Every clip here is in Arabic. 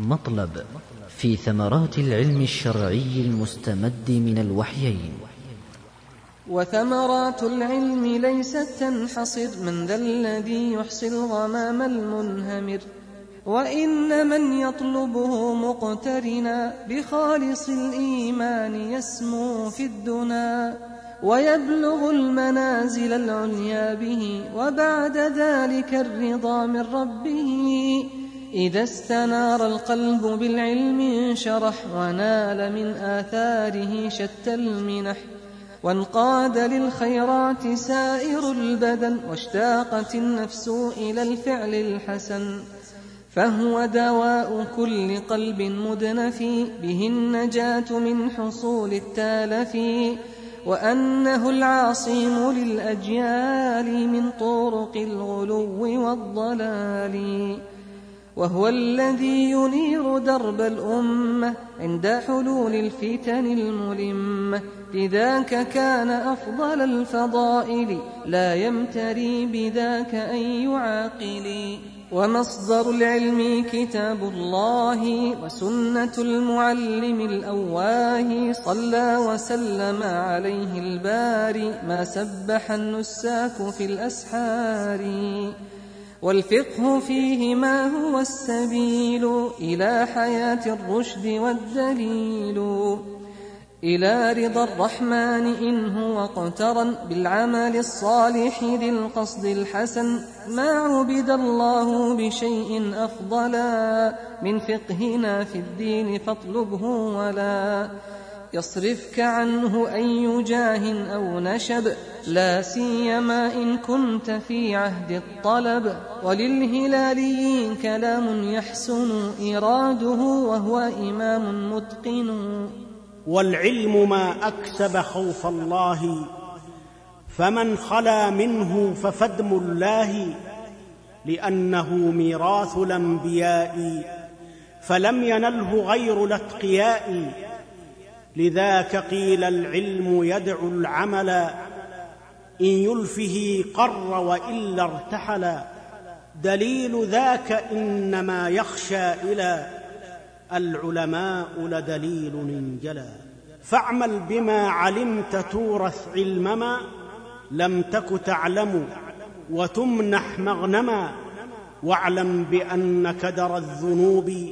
مطلب في ثمرات العلم الشرعي المستمد من الوحيين. وثمرات العلم ليست تنحصر من ذا الذي يحصي الغمام المنهمر وإن من يطلبه مقترنا بخالص الإيمان يسمو في الدنا ويبلغ المنازل العليا به وبعد ذلك الرضا من ربه. إذا استنار القلب بالعلم انشرح ونال من آثاره شتى المنح وانقاد للخيرات سائر البدن واشتاقت النفس إلى الفعل الحسن. فهو دواء كل قلب مدنف به النجاة من حصول التالف وأنه العاصم للأجيال من طرق الغلو والضلال. وهو الذي ينير درب الأمة عند حلول الفتن الملمة. لذاك كان أفضل الفضائل لا يمتري بذاك أي عاقل ومصدر العلم كتاب الله وسنة المعلم الأواه صلى وسلم عليه الباري. ما سبح النساك في الأسحار. والفقه فيه ما هو السبيل. إلى حياة الرشد والدليل. إلى رضا الرحمن إن هو اقترن بالعمل الصالح ذي القصد الحسن. ما عبد الله بشيء أفضلا. من فقهنا في الدين فاطلبه ولا. يصرفك عنه أي جاه أو نشب لا سيما إن كنت في عهد الطلب. وللهلاليين كلام يحسن إراده وهو إمام متقن. والعلم ما أكسب خوف الله فمن خلا منه ففدم الله لأنه ميراث الأنبياء فلم ينله غير الأتقياء. لذاك قيل العلم يدعو العمل إن يلفه قر وإلا ارتحل. دليل ذاك إنما يخشى إلى العلماء لدليل انجلى. فاعمل بما علمت تورث علمما لم تك تعلم وتمنح مغنما. واعلم بان كدر الذنوب.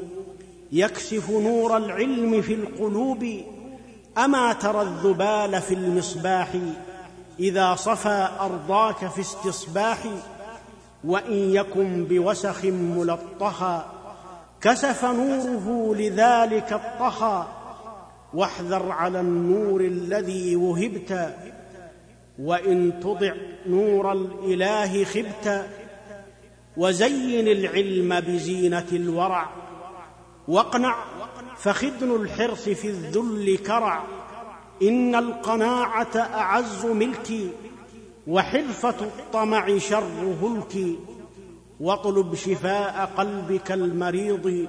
يكشف نور العلم في القلوب. أما ترى الذبال في المصباح إذا صفى أرضاك في استصباح وإن يكن بوسخ ملطخا كسف نوره لذلك الطخى واحذر على النور الذي وهبت وإن تضع نور الإله خبت وزين العلم بزينة الورع واقنع فخدن الحرص في الذل كرع. إن القناعة أعز ملكي وحرفة الطمع شر هلكي واطلب شفاء قلبك المريض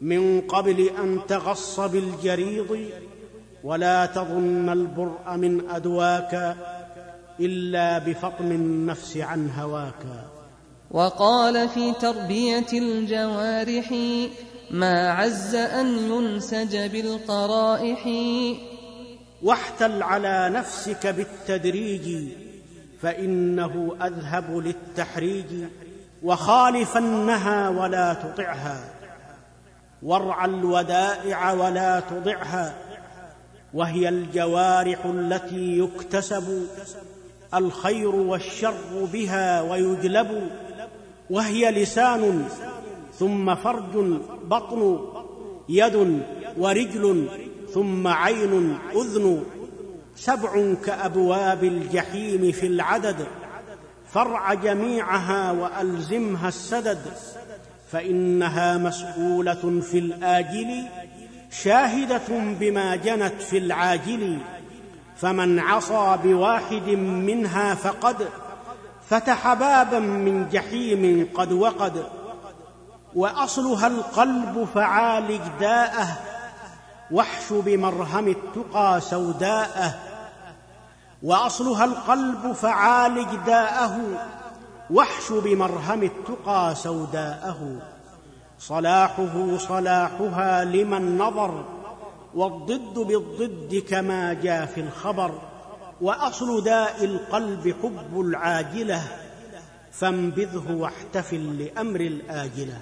من قبل أن تغص بالجريض. ولا تظن البرء من أدواك إلا بفطم النفس عن هواك. وقال في تربية الجوارح ما عز أن ينسج بالقرائح. واحتل على نفسك بالتدريج فإنه أذهب للتحريج وخالفنها ولا تطعها. وارعى الودائع ولا تضعها وهي الجوارح التي يكتسب. الخير والشر بها ويجلب وهي لسان ثم فرج بطن يد ورجل ثم عين أذن. سبع كأبواب الجحيم في العدد. فرع جميعها وألزمها السدد. فإنها مسؤولة في الآجل شاهدة بما جنت في العاجل. فمن عصى بواحد منها فقد فتح بابا من جحيم قد وقد. وأصلها القلب فعالج داءه واحش بمرهم التقى سوداءه. وأصلها القلب فعالج داءه واحش بمرهم التقى سوداءه. صلاحه صلاحها لمن نظر والضد بالضد كما جاء في الخبر. وأصل داء القلب حب العاجلة فانبذه واحتفل لأمر الآجلة.